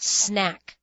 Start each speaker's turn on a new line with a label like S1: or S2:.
S1: snack.